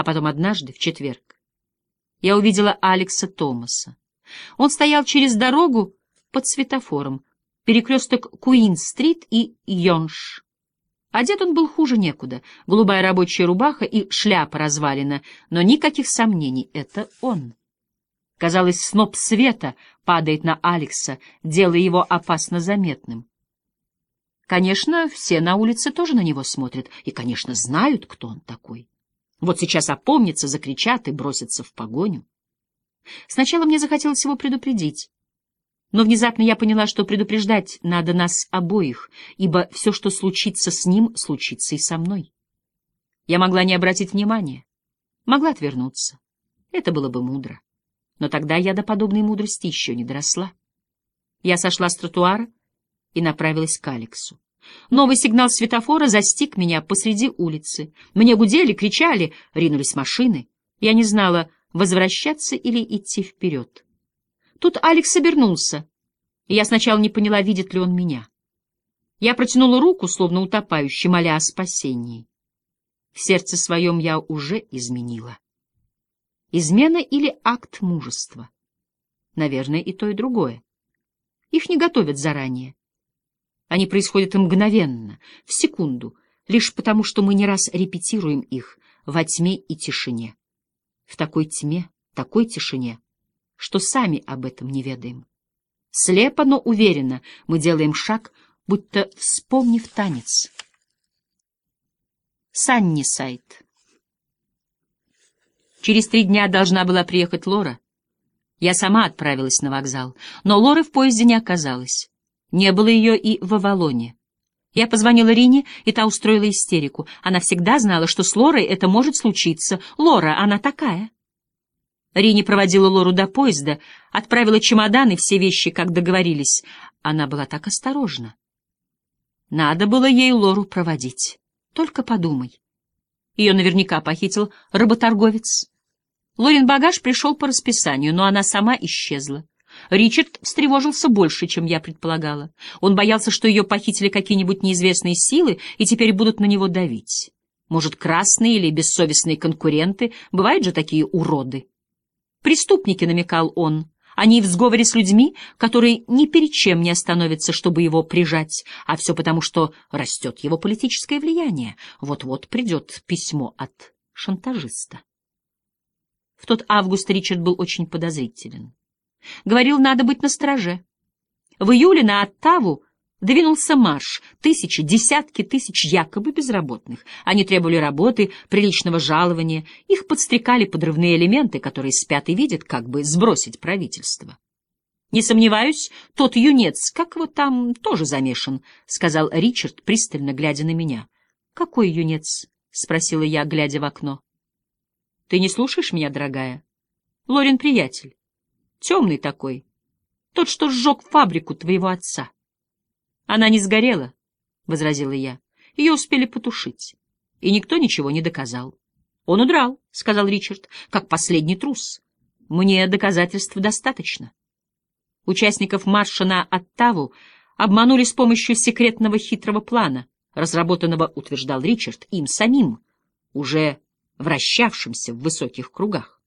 А потом однажды, в четверг, я увидела Алекса Томаса. Он стоял через дорогу под светофором, перекресток Куин-стрит и Йонш. Одет он был хуже некуда, голубая рабочая рубаха и шляпа развалина, но никаких сомнений — это он. Казалось, сноп света падает на Алекса, делая его опасно заметным. Конечно, все на улице тоже на него смотрят и, конечно, знают, кто он такой. Вот сейчас опомнится, закричат и бросятся в погоню. Сначала мне захотелось его предупредить. Но внезапно я поняла, что предупреждать надо нас обоих, ибо все, что случится с ним, случится и со мной. Я могла не обратить внимания, могла отвернуться. Это было бы мудро. Но тогда я до подобной мудрости еще не доросла. Я сошла с тротуара и направилась к Алексу. Новый сигнал светофора застиг меня посреди улицы. Мне гудели, кричали, ринулись машины. Я не знала, возвращаться или идти вперед. Тут Алекс обернулся, я сначала не поняла, видит ли он меня. Я протянула руку, словно утопающий, моля о спасении. В сердце своем я уже изменила. Измена или акт мужества? Наверное, и то, и другое. Их не готовят заранее. Они происходят мгновенно, в секунду, лишь потому, что мы не раз репетируем их во тьме и тишине. В такой тьме, такой тишине — что сами об этом не ведаем. Слепо, но уверенно мы делаем шаг, будто вспомнив танец. Санни сайт. Через три дня должна была приехать Лора. Я сама отправилась на вокзал, но Лоры в поезде не оказалось. Не было ее и в Авалоне. Я позвонила Рине, и та устроила истерику. Она всегда знала, что с Лорой это может случиться. Лора, она такая. Рини проводила Лору до поезда, отправила чемодан и все вещи, как договорились. Она была так осторожна. Надо было ей Лору проводить. Только подумай. Ее наверняка похитил работорговец. Лорин багаж пришел по расписанию, но она сама исчезла. Ричард встревожился больше, чем я предполагала. Он боялся, что ее похитили какие-нибудь неизвестные силы и теперь будут на него давить. Может, красные или бессовестные конкуренты, бывают же такие уроды. Преступники, намекал он, они в сговоре с людьми, которые ни перед чем не остановятся, чтобы его прижать, а все потому, что растет его политическое влияние. Вот-вот придет письмо от шантажиста. В тот август Ричард был очень подозрителен. Говорил, надо быть настороже. В июле на Оттаву Двинулся марш, тысячи, десятки тысяч якобы безработных. Они требовали работы, приличного жалования, их подстрекали подрывные элементы, которые спят и видят, как бы сбросить правительство. «Не сомневаюсь, тот юнец, как его там, тоже замешан», — сказал Ричард, пристально глядя на меня. «Какой юнец?» — спросила я, глядя в окно. «Ты не слушаешь меня, дорогая? Лорин приятель. Темный такой. Тот, что сжег фабрику твоего отца». Она не сгорела, — возразила я. Ее успели потушить, и никто ничего не доказал. Он удрал, — сказал Ричард, — как последний трус. Мне доказательств достаточно. Участников марша на Оттаву обманули с помощью секретного хитрого плана, разработанного, утверждал Ричард, им самим, уже вращавшимся в высоких кругах.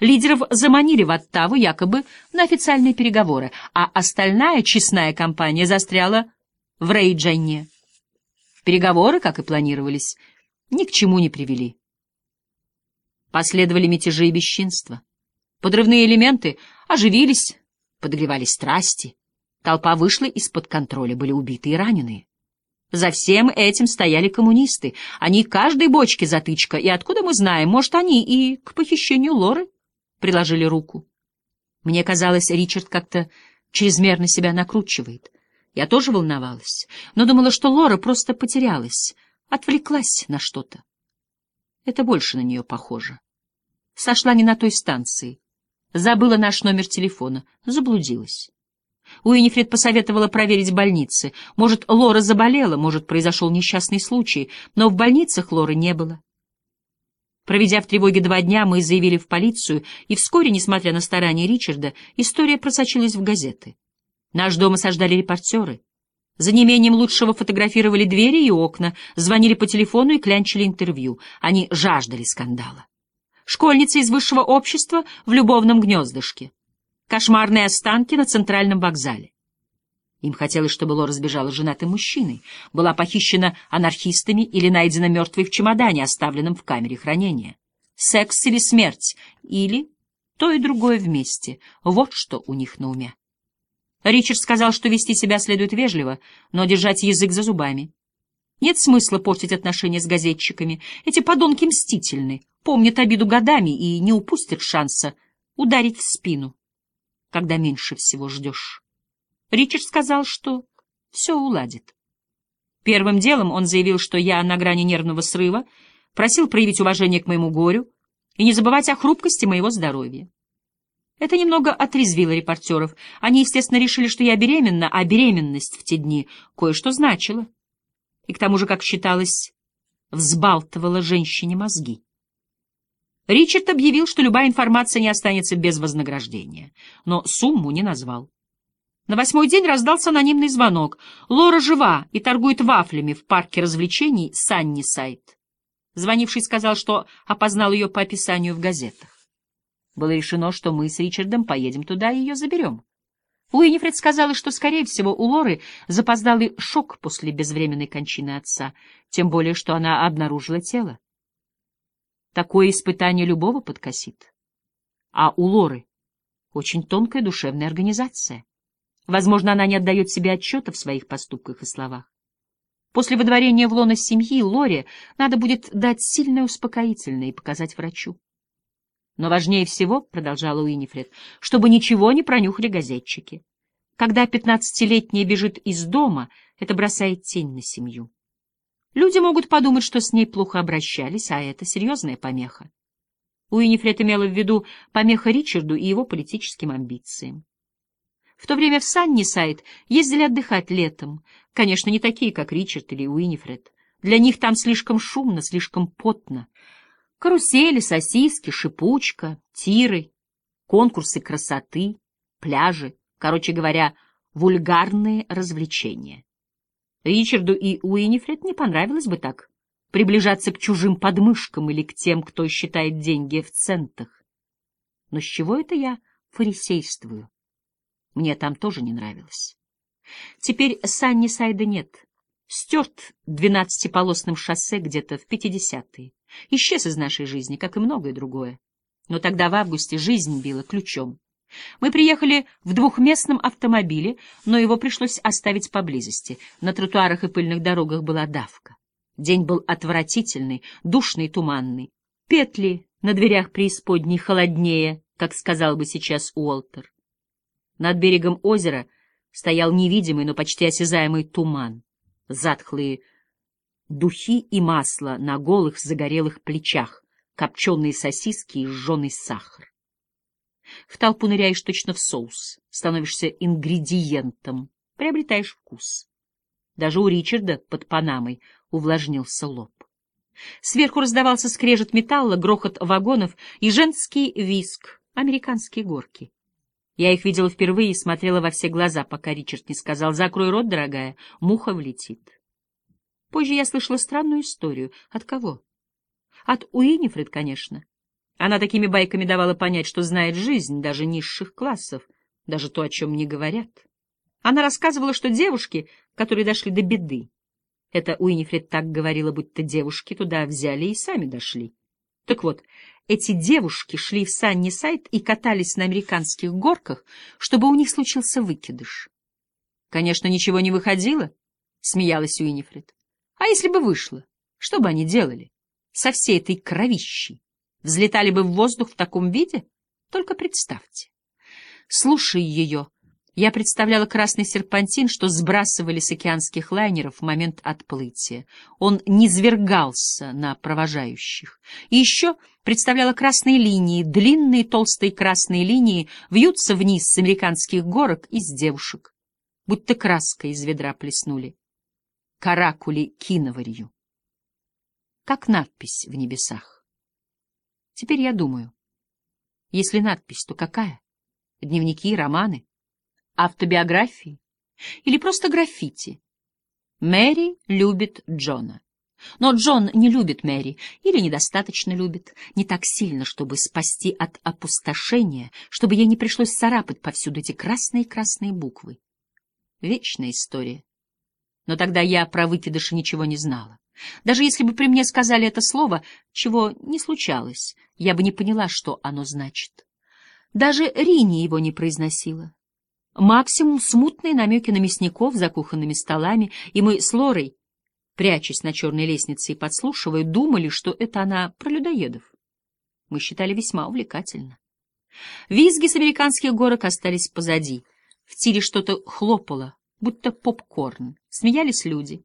Лидеров заманили в Оттаву якобы на официальные переговоры, а остальная честная компания застряла в Рейджане. Переговоры, как и планировались, ни к чему не привели. Последовали мятежи и бесчинства. Подрывные элементы оживились, подогревались страсти. Толпа вышла из-под контроля, были убиты и раненые. За всем этим стояли коммунисты. Они каждой бочке затычка, и откуда мы знаем, может, они и к похищению Лоры приложили руку. Мне казалось, Ричард как-то чрезмерно себя накручивает. Я тоже волновалась, но думала, что Лора просто потерялась, отвлеклась на что-то. Это больше на нее похоже. Сошла не на той станции. Забыла наш номер телефона, заблудилась. Уинифред посоветовала проверить больницы. Может, Лора заболела, может, произошел несчастный случай, но в больницах Лоры не было. Проведя в тревоге два дня, мы заявили в полицию, и вскоре, несмотря на старания Ричарда, история просочилась в газеты. Наш дом осаждали репортеры. За неимением лучшего фотографировали двери и окна, звонили по телефону и клянчили интервью. Они жаждали скандала. Школьница из высшего общества в любовном гнездышке. Кошмарные останки на центральном вокзале. Им хотелось, чтобы Лора сбежала женатым мужчиной, была похищена анархистами или найдена мертвой в чемодане, оставленном в камере хранения. Секс или смерть, или то и другое вместе. Вот что у них на уме. Ричард сказал, что вести себя следует вежливо, но держать язык за зубами. Нет смысла портить отношения с газетчиками. Эти подонки мстительны, помнят обиду годами и не упустят шанса ударить в спину, когда меньше всего ждешь. Ричард сказал, что все уладит. Первым делом он заявил, что я на грани нервного срыва, просил проявить уважение к моему горю и не забывать о хрупкости моего здоровья. Это немного отрезвило репортеров. Они, естественно, решили, что я беременна, а беременность в те дни кое-что значила. И к тому же, как считалось, взбалтывала женщине мозги. Ричард объявил, что любая информация не останется без вознаграждения, но сумму не назвал. На восьмой день раздался анонимный звонок. Лора жива и торгует вафлями в парке развлечений Санни Сайт. Звонивший сказал, что опознал ее по описанию в газетах. Было решено, что мы с Ричардом поедем туда и ее заберем. Уинифред сказала, что, скорее всего, у Лоры запоздалый шок после безвременной кончины отца, тем более, что она обнаружила тело. Такое испытание любого подкосит. А у Лоры очень тонкая душевная организация. Возможно, она не отдает себе отчета в своих поступках и словах. После выдворения в лоно семьи Лоре надо будет дать сильное успокоительное и показать врачу. Но важнее всего, — продолжала Уинифред, — чтобы ничего не пронюхали газетчики. Когда пятнадцатилетняя бежит из дома, это бросает тень на семью. Люди могут подумать, что с ней плохо обращались, а это серьезная помеха. Уинифред имела в виду помеха Ричарду и его политическим амбициям. В то время в Саннисайд ездили отдыхать летом. Конечно, не такие, как Ричард или Уинифред. Для них там слишком шумно, слишком потно. Карусели, сосиски, шипучка, тиры, конкурсы красоты, пляжи, короче говоря, вульгарные развлечения. Ричарду и Уинифред не понравилось бы так приближаться к чужим подмышкам или к тем, кто считает деньги в центах. Но с чего это я фарисействую? Мне там тоже не нравилось. Теперь Санни Сайда нет. Стерт двенадцатиполосным шоссе где-то в пятидесятые. Исчез из нашей жизни, как и многое другое. Но тогда в августе жизнь била ключом. Мы приехали в двухместном автомобиле, но его пришлось оставить поблизости. На тротуарах и пыльных дорогах была давка. День был отвратительный, душный туманный. Петли на дверях преисподней холоднее, как сказал бы сейчас Уолтер. Над берегом озера стоял невидимый, но почти осязаемый туман, затхлые духи и масло на голых загорелых плечах, копченые сосиски и жженый сахар. В толпу ныряешь точно в соус, становишься ингредиентом, приобретаешь вкус. Даже у Ричарда под Панамой увлажнился лоб. Сверху раздавался скрежет металла, грохот вагонов и женский виск, американские горки. Я их видела впервые и смотрела во все глаза, пока Ричард не сказал «Закрой рот, дорогая, муха влетит». Позже я слышала странную историю. От кого? От Уинифред, конечно. Она такими байками давала понять, что знает жизнь даже низших классов, даже то, о чем не говорят. Она рассказывала, что девушки, которые дошли до беды, это Уинифред так говорила, будто девушки туда взяли и сами дошли. Так вот, эти девушки шли в Санни-Сайт и катались на американских горках, чтобы у них случился выкидыш. Конечно, ничего не выходило, — смеялась Уинифред. А если бы вышло, что бы они делали? Со всей этой кровищей. Взлетали бы в воздух в таком виде? Только представьте. Слушай ее, я представляла красный серпантин, что сбрасывали с океанских лайнеров в момент отплытия. Он низвергался на провожающих. И еще представляла красные линии, длинные толстые красные линии вьются вниз с американских горок из девушек, будто краской из ведра плеснули. Каракули киноварью. Как надпись в небесах. Теперь я думаю, если надпись, то какая? Дневники, романы? автобиографии или просто граффити. Мэри любит Джона. Но Джон не любит Мэри, или недостаточно любит, не так сильно, чтобы спасти от опустошения, чтобы ей не пришлось царапать повсюду эти красные-красные буквы. Вечная история. Но тогда я про выкидыши ничего не знала. Даже если бы при мне сказали это слово, чего не случалось, я бы не поняла, что оно значит. Даже Рини его не произносила. Максимум смутные намеки на мясников за кухонными столами, и мы с Лорой, прячась на черной лестнице и подслушивая, думали, что это она про людоедов. Мы считали весьма увлекательно. Визги с американских горок остались позади. В тире что-то хлопало, будто попкорн. Смеялись люди.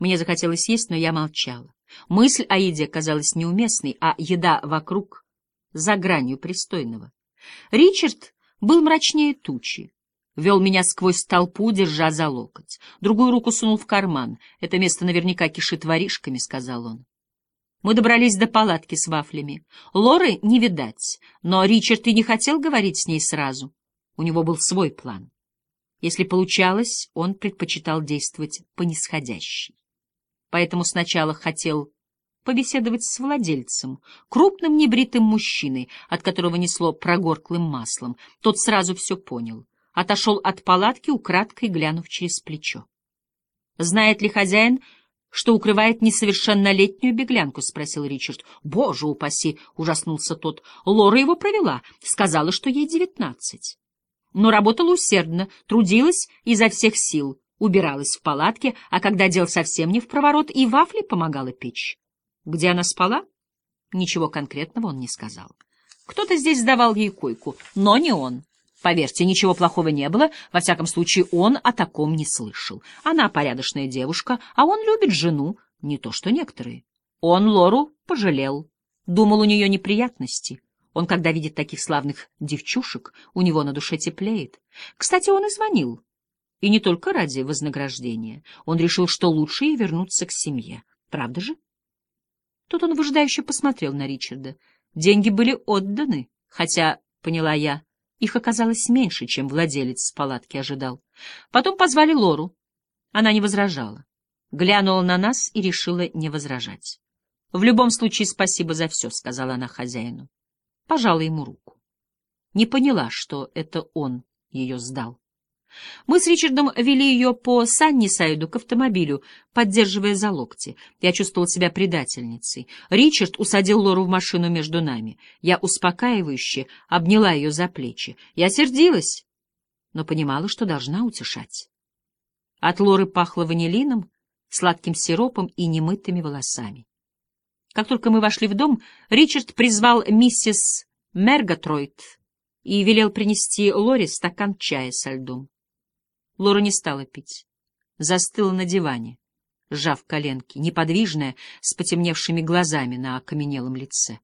Мне захотелось есть, но я молчала. Мысль о еде казалась неуместной, а еда вокруг — за гранью пристойного. Ричард был мрачнее тучи. Вел меня сквозь толпу, держа за локоть. Другую руку сунул в карман. Это место наверняка кишит воришками, — сказал он. Мы добрались до палатки с вафлями. Лоры не видать, но Ричард и не хотел говорить с ней сразу. У него был свой план. Если получалось, он предпочитал действовать по нисходящей. Поэтому сначала хотел побеседовать с владельцем, крупным небритым мужчиной, от которого несло прогорклым маслом. Тот сразу все понял — отошел от палатки, украдкой глянув через плечо. «Знает ли хозяин, что укрывает несовершеннолетнюю беглянку?» — спросил Ричард. «Боже упаси!» — ужаснулся тот. «Лора его провела, сказала, что ей девятнадцать. Но работала усердно, трудилась изо всех сил, убиралась в палатке, а когда дел совсем не в проворот, и вафли помогала печь. Где она спала? Ничего конкретного он не сказал. Кто-то здесь сдавал ей койку, но не он. Поверьте, ничего плохого не было, во всяком случае он о таком не слышал. Она порядочная девушка, а он любит жену, не то что некоторые. Он Лору пожалел, думал, у нее неприятности. Он, когда видит таких славных девчушек, у него на душе теплеет. Кстати, он и звонил. И не только ради вознаграждения. Он решил, что лучше ей вернуться к семье. Правда же? Тут он выжидающе посмотрел на Ричарда. Деньги были отданы, хотя, поняла я, их оказалось меньше, чем владелец палатки ожидал. Потом позвали Лору. Она не возражала. Глянула на нас и решила не возражать. — В любом случае, спасибо за все, — сказала она хозяину. Пожала ему руку. Не поняла, что это он ее сдал. Мы с Ричардом вели ее по Саннисайду к автомобилю, поддерживая за локти. Я чувствовал себя предательницей. Ричард усадил Лору в машину между нами. Я успокаивающе обняла ее за плечи. Я сердилась, но понимала, что должна утешать. От Лоры пахло ванилином, сладким сиропом и немытыми волосами. Как только мы вошли в дом, Ричард призвал миссис Мергатройд и велел принести Лоре стакан чая со льдом. Лора не стала пить. Застыла на диване, сжав коленки, неподвижная, с потемневшими глазами на окаменелом лице.